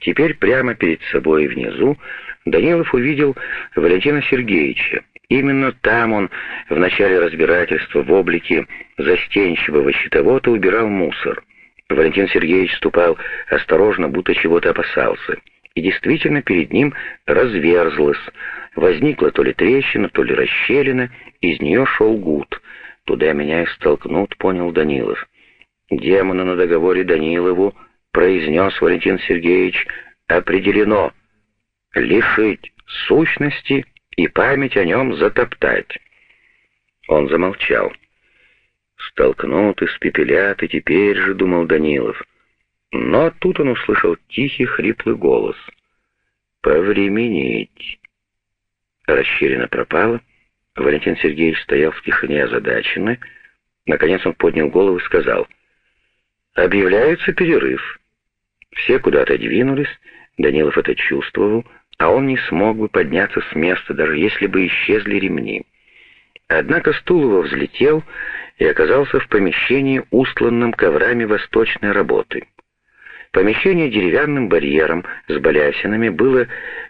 Теперь прямо перед собой внизу Данилов увидел Валентина Сергеевича. Именно там он в начале разбирательства в облике застенчивого щитовода убирал мусор. Валентин Сергеевич ступал осторожно, будто чего-то опасался. И действительно перед ним разверзлось. Возникла то ли трещина, то ли расщелина, из нее шел гуд. Туда меня и столкнут, понял Данилов. Демона на договоре Данилову произнес Валентин Сергеевич, определено лишить сущности и память о нем затоптать. Он замолчал. Столкнут, испепелят, и теперь же, думал Данилов. Но тут он услышал тихий, хриплый голос. «Повременить». Расщелина пропала. Валентин Сергеевич стоял в тишине озадаченный. Наконец он поднял голову и сказал, «Объявляется перерыв». Все куда-то двинулись, Данилов это чувствовал, а он не смог бы подняться с места, даже если бы исчезли ремни. Однако стул его взлетел и оказался в помещении, устланном коврами восточной работы. Помещение деревянным барьером с балясинами было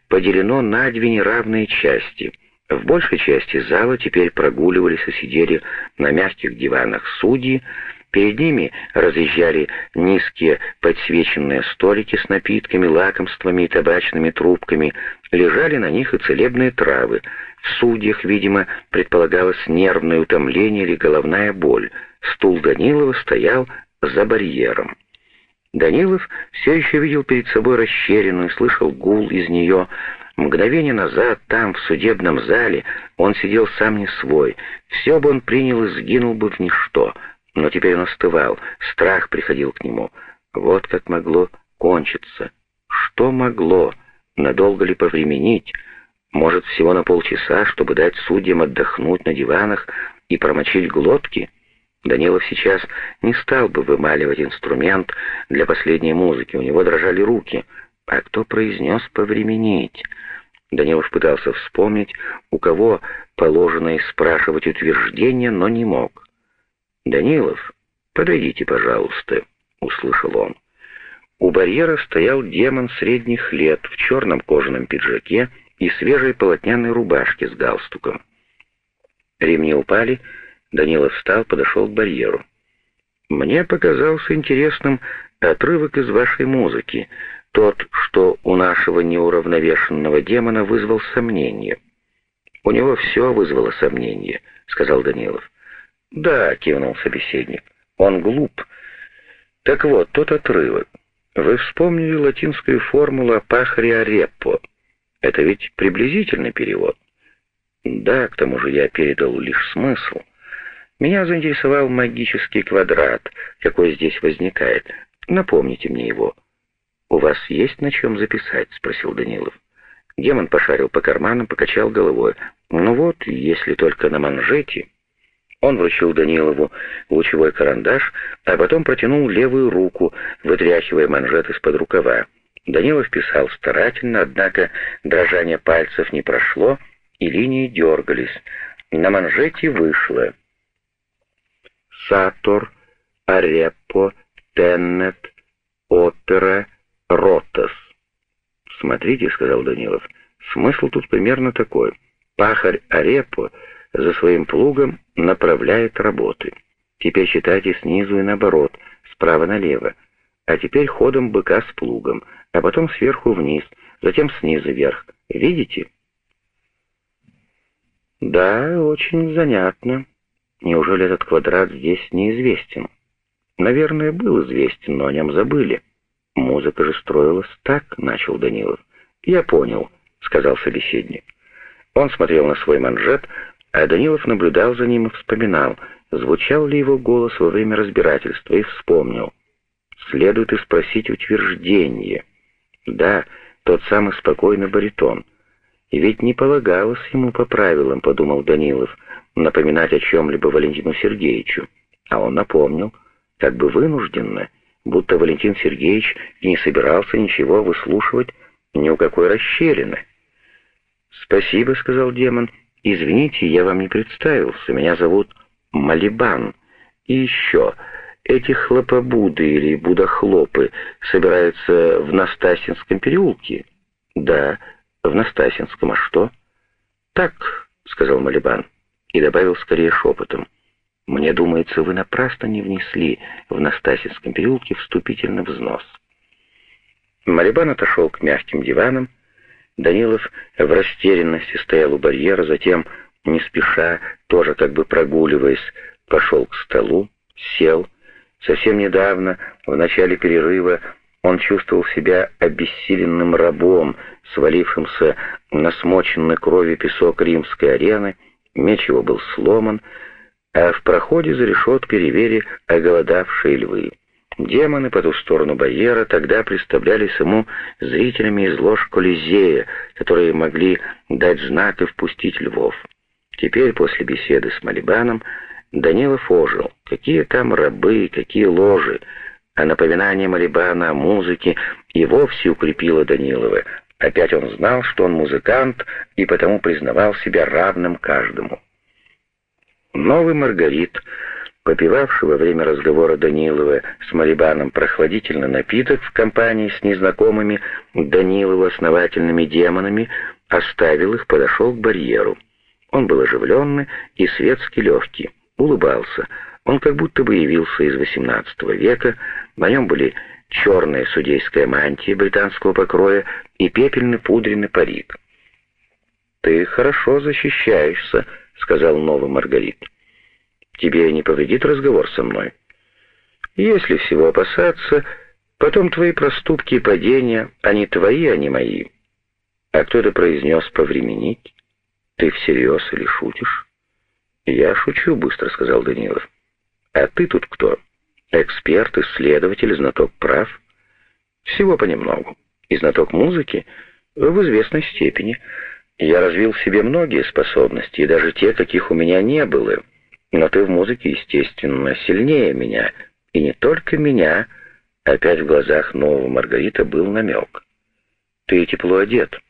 поделено на две неравные части. В большей части зала теперь прогуливались и сидели на мягких диванах судьи, Перед ними разъезжали низкие подсвеченные столики с напитками, лакомствами и табачными трубками. Лежали на них и целебные травы. В судьях, видимо, предполагалось нервное утомление или головная боль. Стул Данилова стоял за барьером. Данилов все еще видел перед собой расщелину слышал гул из нее. Мгновение назад, там, в судебном зале, он сидел сам не свой. Все бы он принял и сгинул бы в ничто — но теперь он остывал, страх приходил к нему. Вот как могло кончиться. Что могло? Надолго ли повременить? Может, всего на полчаса, чтобы дать судьям отдохнуть на диванах и промочить глотки? Данилов сейчас не стал бы вымаливать инструмент для последней музыки, у него дрожали руки. А кто произнес «повременить»? Данилов пытался вспомнить, у кого положено и спрашивать утверждение, но не мог. «Данилов, подойдите, пожалуйста», — услышал он. У барьера стоял демон средних лет в черном кожаном пиджаке и свежей полотняной рубашке с галстуком. Ремни упали, Данилов встал, подошел к барьеру. «Мне показался интересным отрывок из вашей музыки, тот, что у нашего неуравновешенного демона вызвал сомнение». «У него все вызвало сомнение», — сказал Данилов. «Да», — кивнул собеседник, — «он глуп». «Так вот, тот отрывок. Вы вспомнили латинскую формулу о пахаре Ареппо. Это ведь приблизительный перевод». «Да, к тому же я передал лишь смысл. Меня заинтересовал магический квадрат, какой здесь возникает. Напомните мне его». «У вас есть на чем записать?» — спросил Данилов. Демон пошарил по карманам, покачал головой. «Ну вот, если только на манжете...» Он вручил Данилову лучевой карандаш, а потом протянул левую руку, вытряхивая манжет из-под рукава. Данилов писал старательно, однако дрожание пальцев не прошло, и линии дергались. На манжете вышло «Сатор, Ареппо, Теннет, Опера, Ротас». «Смотрите», — сказал Данилов, — «смысл тут примерно такой. Пахарь Ареппо — за своим плугом направляет работы. Теперь читайте снизу и наоборот, справа налево. А теперь ходом быка с плугом, а потом сверху вниз, затем снизу вверх. Видите? Да, очень занятно. Неужели этот квадрат здесь неизвестен? Наверное, был известен, но о нем забыли. Музыка же строилась так, начал Данилов. Я понял, сказал собеседник. Он смотрел на свой манжет, а Данилов наблюдал за ним и вспоминал, звучал ли его голос во время разбирательства, и вспомнил. Следует и спросить утверждение. Да, тот самый спокойный баритон. И ведь не полагалось ему по правилам, подумал Данилов, напоминать о чем-либо Валентину Сергеевичу. А он напомнил, как бы вынужденно, будто Валентин Сергеевич не собирался ничего выслушивать ни у какой расщелины. «Спасибо», — сказал демон, — «Извините, я вам не представился. Меня зовут Малибан. И еще, эти хлопобуды или будохлопы собираются в Настасинском переулке? Да, в Настасинском. А что? Так, сказал Малибан и добавил скорее шепотом. Мне думается, вы напрасно не внесли в Настасинском переулке вступительный взнос. Малибан отошел к мягким диванам. Данилов в растерянности стоял у барьера, затем, не спеша, тоже как бы прогуливаясь, пошел к столу, сел, Совсем недавно, в начале перерыва, он чувствовал себя обессиленным рабом, свалившимся на смоченный кровью песок римской арены, меч его был сломан, а в проходе за решеткой ревели оголодавшие львы. Демоны по ту сторону барьера тогда представлялись ему зрителями из лож Колизея, которые могли дать знак и впустить львов. Теперь, после беседы с Малибаном, Данилов ожил. Какие там рабы, какие ложи. А напоминание Малибана о музыке и вовсе укрепило Данилова. Опять он знал, что он музыкант, и потому признавал себя равным каждому. Новый Маргарит, попивавший во время разговора Данилова с Малибаном прохладительный напиток в компании с незнакомыми Данилову основательными демонами, оставил их, подошел к барьеру. Он был оживленный и светски легкий улыбался. Он как будто бы явился из XVIII века, на нем были черная судейская мантия британского покроя и пепельный пудренный парик. «Ты хорошо защищаешься», — сказал новый Маргарит. «Тебе не повредит разговор со мной?» «Если всего опасаться, потом твои проступки и падения, они твои, а не мои». «А кто это произнес повременить? Ты всерьез или шутишь?» «Я шучу», — быстро сказал Данилов. «А ты тут кто? Эксперт, исследователь, знаток прав?» «Всего понемногу. И знаток музыки в известной степени. Я развил в себе многие способности, и даже те, каких у меня не было. Но ты в музыке, естественно, сильнее меня. И не только меня». Опять в глазах нового Маргарита был намек. «Ты тепло одет.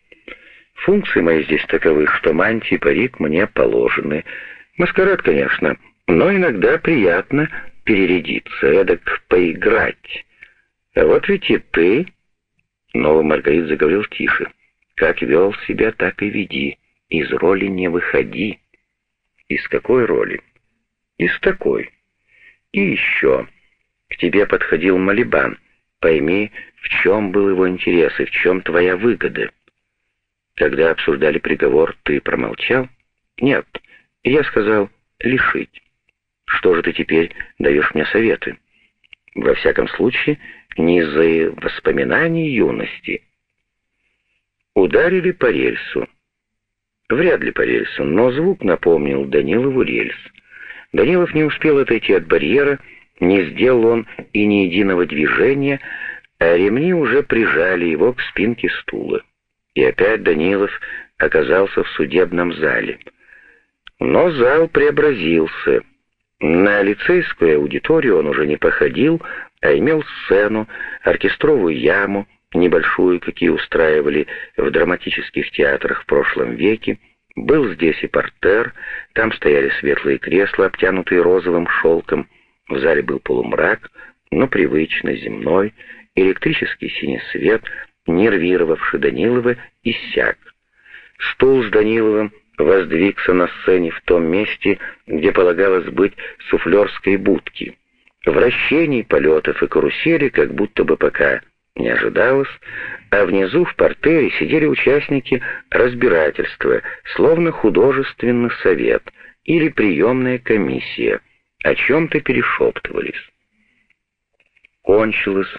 Функции мои здесь таковы, что мантии и парик мне положены». Маскарад, конечно, но иногда приятно перерядиться, эдак поиграть. А вот ведь и ты... Новый Маргарит заговорил тише. Как вел себя, так и веди. Из роли не выходи. Из какой роли? Из такой. И еще. К тебе подходил Малибан. Пойми, в чем был его интерес и в чем твоя выгода. Когда обсуждали приговор, ты промолчал? Нет. Я сказал «лишить». Что же ты теперь даешь мне советы? Во всяком случае, не из-за воспоминаний юности. Ударили по рельсу. Вряд ли по рельсу, но звук напомнил Данилову рельс. Данилов не успел отойти от барьера, не сделал он и ни единого движения, а ремни уже прижали его к спинке стула. И опять Данилов оказался в судебном зале — но зал преобразился. На лицейскую аудиторию он уже не походил, а имел сцену, оркестровую яму, небольшую, какие устраивали в драматических театрах в прошлом веке. Был здесь и портер, там стояли светлые кресла, обтянутые розовым шелком. В зале был полумрак, но привычно земной, электрический синий свет, нервировавший Данилова, иссяк. Стул с Даниловым воздвигся на сцене в том месте, где полагалось быть суфлерской будки. Вращений, полетов и карусели как будто бы пока не ожидалось, а внизу в портере сидели участники разбирательства, словно художественный совет или приемная комиссия, о чем-то перешептывались. Кончилось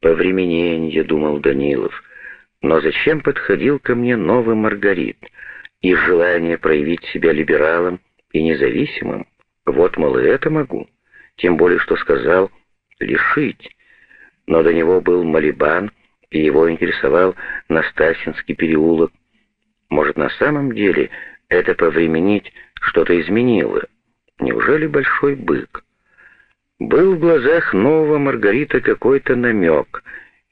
повремененье, думал Данилов, но зачем подходил ко мне новый Маргарит — и желание проявить себя либералом и независимым. Вот, мол, и это могу. Тем более, что сказал «лишить». Но до него был Малибан, и его интересовал Настасинский переулок. Может, на самом деле это повременить что-то изменило? Неужели большой бык? Был в глазах нового Маргарита какой-то намек,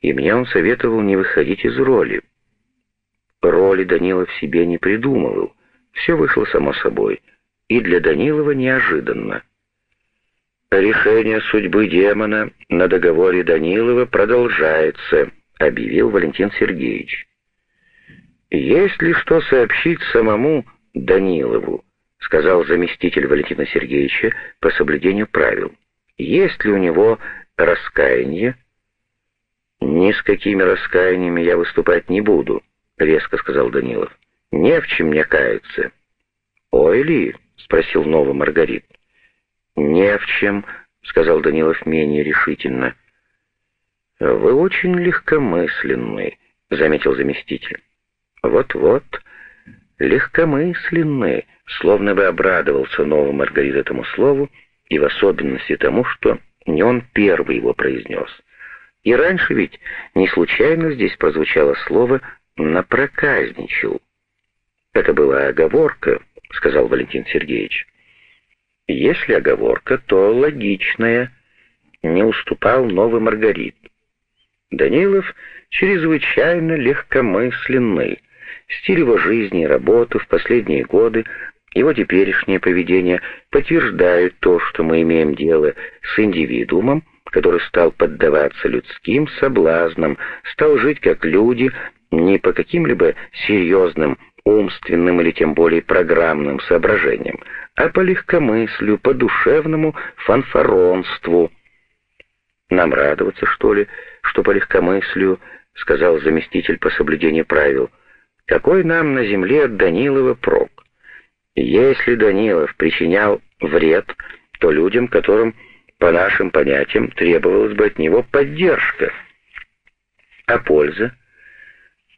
и мне он советовал не выходить из роли. Роли Данилов себе не придумывал. Все вышло само собой. И для Данилова неожиданно. Решение судьбы демона на договоре Данилова продолжается, объявил Валентин Сергеевич. Есть ли что сообщить самому Данилову, сказал заместитель Валентина Сергеевича по соблюдению правил. Есть ли у него раскаяние? Ни с какими раскаяниями я выступать не буду, резко сказал Данилов. Не в чем мне каяться. Ой ли? спросил Нова Маргарит. Не в чем, сказал Данилов менее решительно. Вы очень легкомысленный, заметил заместитель. Вот-вот, легкомысленный, словно бы обрадовался новый Маргарит этому слову, и в особенности тому, что не он первый его произнес. И раньше ведь не случайно здесь прозвучало слово «напроказничал». «Это была оговорка», — сказал Валентин Сергеевич. «Если оговорка, то логичная», — не уступал новый Маргарит. Данилов чрезвычайно легкомысленный. Стиль его жизни и работы в последние годы его теперешнее поведение подтверждает то, что мы имеем дело с индивидуумом, который стал поддаваться людским соблазнам, стал жить как люди, не по каким-либо серьезным умственным или тем более программным соображениям, а по легкомыслию, по душевному фанфаронству. «Нам радоваться, что ли, что по легкомыслию?» — сказал заместитель по соблюдению правил. «Какой нам на земле от Данилова прок? Если Данилов причинял вред, то людям, которым, по нашим понятиям, требовалась бы от него поддержка. А польза?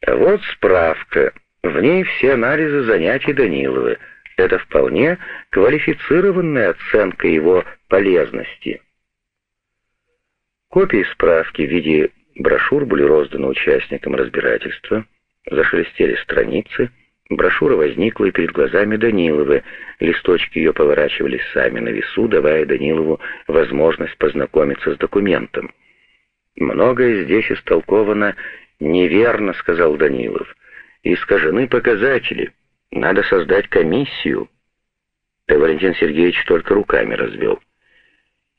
Вот справка. В ней все анализы занятий Данилова. Это вполне квалифицированная оценка его полезности. Копии справки в виде брошюр были розданы участникам разбирательства, зашелестели страницы, Брошюра возникла и перед глазами Даниловы. Листочки ее поворачивались сами на весу, давая Данилову возможность познакомиться с документом. «Многое здесь истолковано неверно», — сказал Данилов. «Искажены показатели. Надо создать комиссию». И Валентин Сергеевич только руками развел.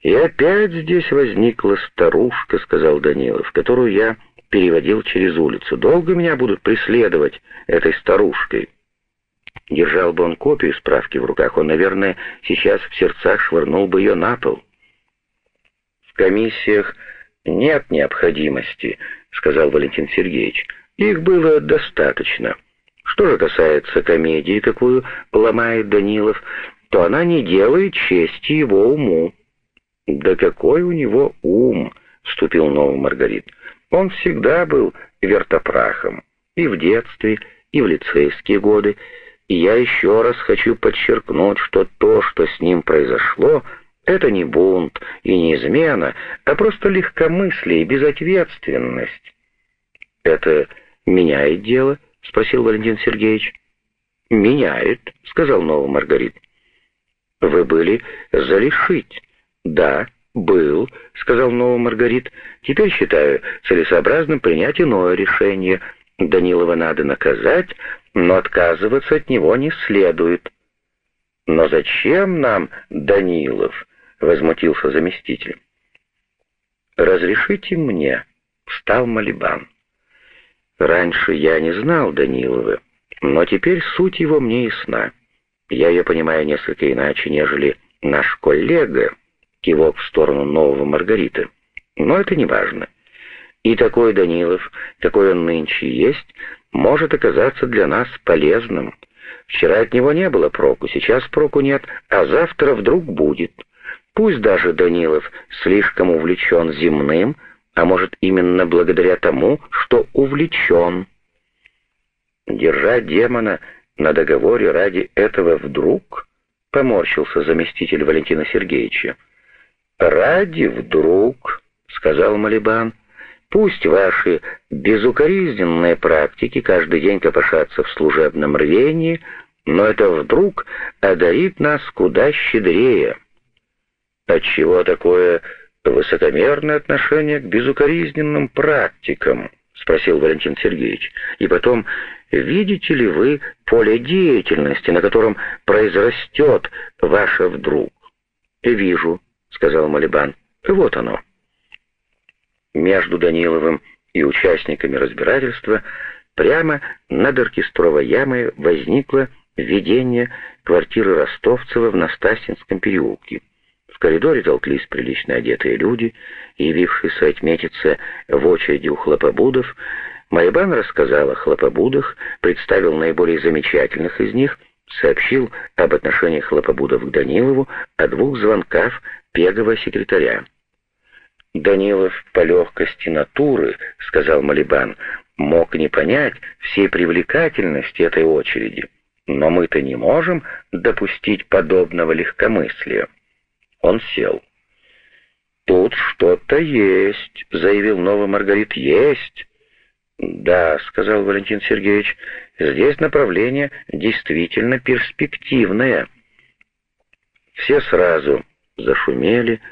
«И опять здесь возникла старушка», — сказал Данилов, «которую я переводил через улицу. Долго меня будут преследовать этой старушкой. Держал бы он копию справки в руках, он, наверное, сейчас в сердцах швырнул бы ее на пол. В комиссиях нет необходимости, сказал Валентин Сергеевич. Их было достаточно. Что же касается комедии, какую ломает Данилов, то она не делает чести его уму. «Да какой у него ум!» — вступил новый Маргарит. Он всегда был вертопрахом, и в детстве, и в лицейские годы, и я еще раз хочу подчеркнуть, что то, что с ним произошло, это не бунт и не измена, а просто легкомыслие и безответственность. «Это меняет дело?» — спросил Валентин Сергеевич. «Меняет», — сказал новый Маргарит. «Вы были за решить?» «Да», «Был», — сказал новый Маргарит. «Теперь считаю целесообразным принять иное решение. Данилова надо наказать, но отказываться от него не следует». «Но зачем нам Данилов?» — возмутился заместитель. «Разрешите мне», — встал Малибан. «Раньше я не знал Данилова, но теперь суть его мне ясна. Я ее понимаю несколько иначе, нежели наш коллега» кивок в сторону нового Маргариты. Но это не важно. И такой Данилов, какой он нынче есть, может оказаться для нас полезным. Вчера от него не было проку, сейчас проку нет, а завтра вдруг будет. Пусть даже Данилов слишком увлечен земным, а может именно благодаря тому, что увлечен. Держать демона на договоре ради этого вдруг, поморщился заместитель Валентина Сергеевича. «Ради вдруг», — сказал Малибан, — «пусть ваши безукоризненные практики каждый день копошатся в служебном рвении, но это вдруг одарит нас куда щедрее». «Отчего такое высокомерное отношение к безукоризненным практикам?» — спросил Валентин Сергеевич. «И потом, видите ли вы поле деятельности, на котором произрастет ваше вдруг?» «Вижу», — сказал Малибан. «Вот оно». Между Даниловым и участниками разбирательства прямо над оркестровой ямой возникло видение квартиры Ростовцева в Настасинском переулке. В коридоре толклись прилично одетые люди, явившиеся отметиться в очереди у хлопобудов. Майбан рассказал о хлопобудах, представил наиболее замечательных из них, сообщил об отношении хлопобудов к Данилову, о двух звонках пегого секретаря. «Данилов по легкости натуры, — сказал Малибан, — мог не понять всей привлекательности этой очереди, но мы-то не можем допустить подобного легкомыслия». Он сел. «Тут что-то есть», — заявил новый Маргарит, — «есть». «Да», — сказал Валентин Сергеевич, — «здесь направление действительно перспективное». Все сразу зашумели, —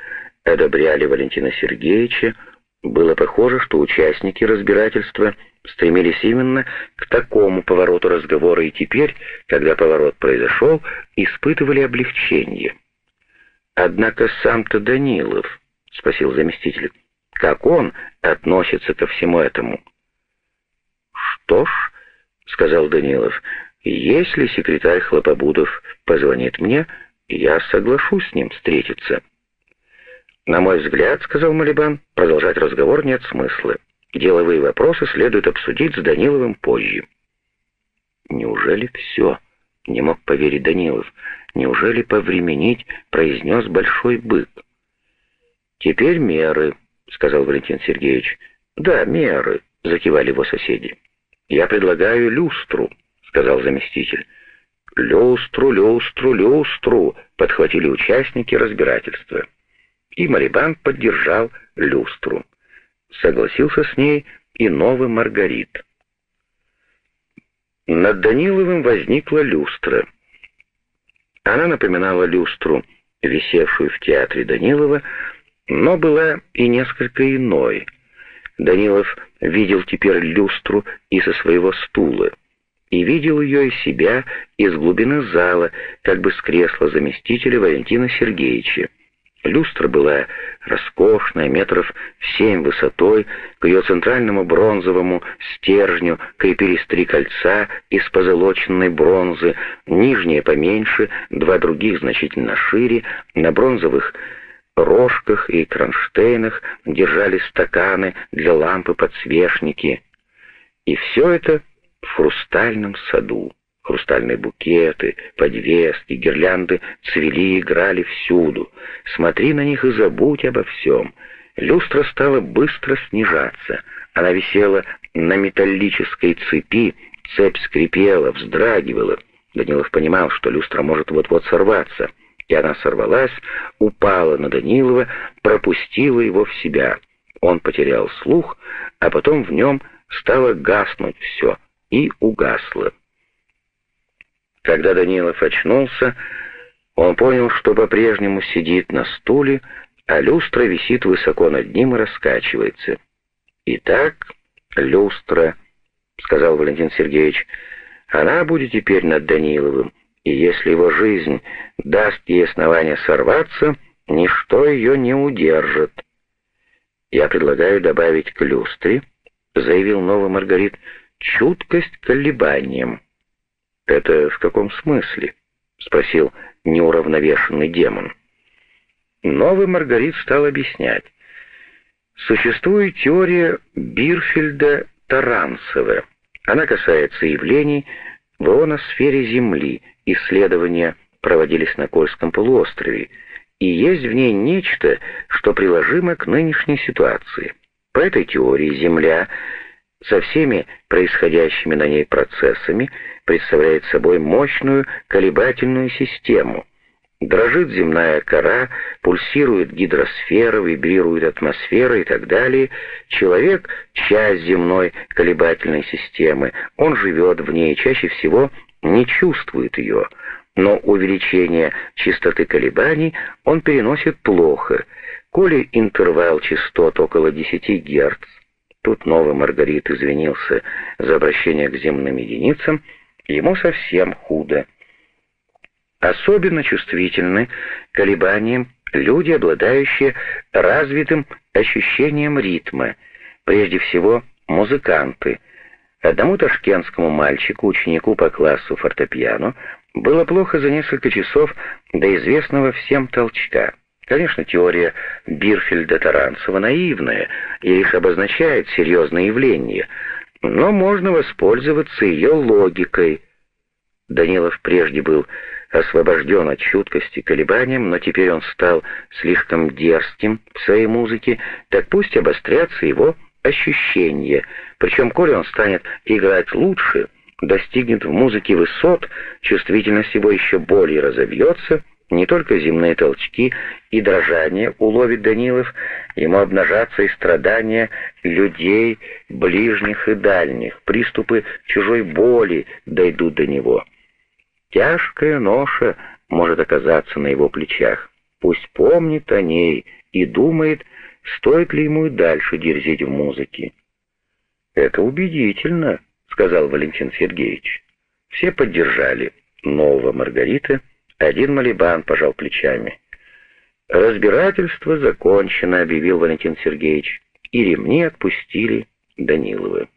одобряли Валентина Сергеевича, было похоже, что участники разбирательства стремились именно к такому повороту разговора и теперь, когда поворот произошел, испытывали облегчение. «Однако сам-то Данилов», — спросил заместитель, — «как он относится ко всему этому?» «Что ж», — сказал Данилов, — «если секретарь Хлопобудов позвонит мне, я соглашусь с ним встретиться». «На мой взгляд, — сказал Малибан, — продолжать разговор нет смысла. Деловые вопросы следует обсудить с Даниловым позже». «Неужели все?» — не мог поверить Данилов. «Неужели повременить?» — произнес большой бык. «Теперь меры», — сказал Валентин Сергеевич. «Да, меры», — закивали его соседи. «Я предлагаю люстру», — сказал заместитель. «Люстру, люстру, люстру», — подхватили участники разбирательства и Марибан поддержал люстру. Согласился с ней и новый Маргарит. Над Даниловым возникла люстра. Она напоминала люстру, висевшую в театре Данилова, но была и несколько иной. Данилов видел теперь люстру и со своего стула, и видел ее из себя из глубины зала, как бы с кресла заместителя Валентина Сергеевича. Люстра была роскошная, метров семь высотой, к ее центральному бронзовому стержню крепились три кольца из позолоченной бронзы, нижние поменьше, два других значительно шире, на бронзовых рожках и кронштейнах держали стаканы для лампы-подсвечники. И все это в хрустальном саду. Хрустальные букеты, подвески, гирлянды цвели и играли всюду. Смотри на них и забудь обо всем. Люстра стала быстро снижаться. Она висела на металлической цепи, цепь скрипела, вздрагивала. Данилов понимал, что люстра может вот-вот сорваться. И она сорвалась, упала на Данилова, пропустила его в себя. Он потерял слух, а потом в нем стало гаснуть все и угасло. Когда Данилов очнулся, он понял, что по-прежнему сидит на стуле, а люстра висит высоко над ним и раскачивается. «Итак, люстра», — сказал Валентин Сергеевич, — «она будет теперь над Даниловым, и если его жизнь даст ей основание сорваться, ничто ее не удержит». «Я предлагаю добавить к люстре», — заявил новый Маргарит, — «чуткость к колебаниям». «Это в каком смысле?» — спросил неуравновешенный демон. Новый Маргарит стал объяснять. Существует теория Бирфельда-Таранцева. Она касается явлений в ионосфере Земли. Исследования проводились на Кольском полуострове, и есть в ней нечто, что приложимо к нынешней ситуации. По этой теории Земля со всеми происходящими на ней процессами представляет собой мощную колебательную систему. Дрожит земная кора, пульсирует гидросфера, вибрирует атмосфера и так далее. Человек — часть земной колебательной системы. Он живет в ней, чаще всего не чувствует ее. Но увеличение частоты колебаний он переносит плохо. Коли интервал частот около 10 Гц, тут новый Маргарит извинился за обращение к земным единицам, ему совсем худо. Особенно чувствительны колебаниям люди, обладающие развитым ощущением ритма, прежде всего музыканты. Одному ташкентскому мальчику, ученику по классу фортепиано, было плохо за несколько часов до известного всем толчка. Конечно, теория Бирфельда-Таранцева наивная и лишь обозначает серьезное явление, но можно воспользоваться ее логикой. Данилов прежде был освобожден от чуткости колебаниям, но теперь он стал слишком дерзким в своей музыке, так пусть обострятся его ощущения, причем, коли он станет играть лучше, достигнет в музыке высот, чувствительность его еще более разовьется, не только земные толчки и дрожание уловит Данилов, ему обнажатся и страдания людей, ближних и дальних, приступы чужой боли дойдут до него. Тяжкая ноша может оказаться на его плечах. Пусть помнит о ней и думает, стоит ли ему и дальше дерзить в музыке. «Это убедительно», — сказал Валентин Сергеевич. Все поддержали нового Маргарита, один Малибан пожал плечами. «Разбирательство закончено», — объявил Валентин Сергеевич, и ремни отпустили Даниловы.